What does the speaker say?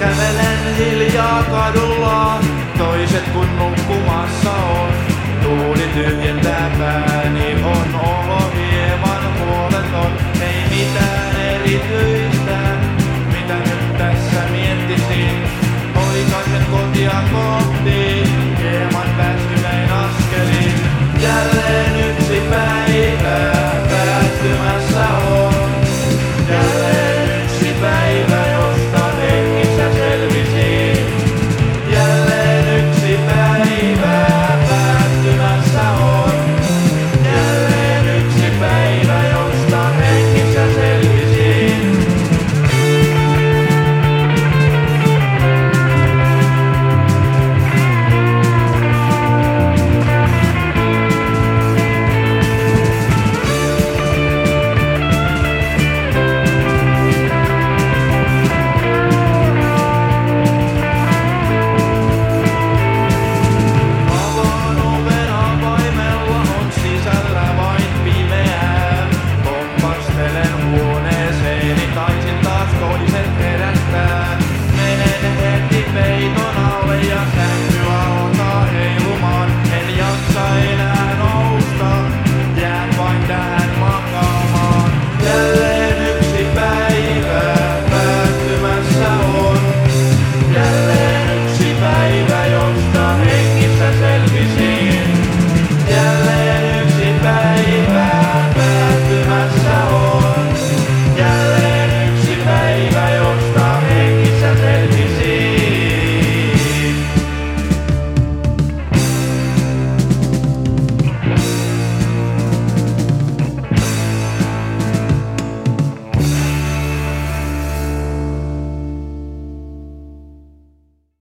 Kävelen hiljaa kadulla, toiset kun nukkumassa on. Tuuli tyhjentää pääni, on olo hieman huoleton. Ei mitään erityistä, mitä nyt tässä miettisin. Oikaisen kotia kohti, hieman väsynein askelin. Jälleen yksi päivä päättymässä.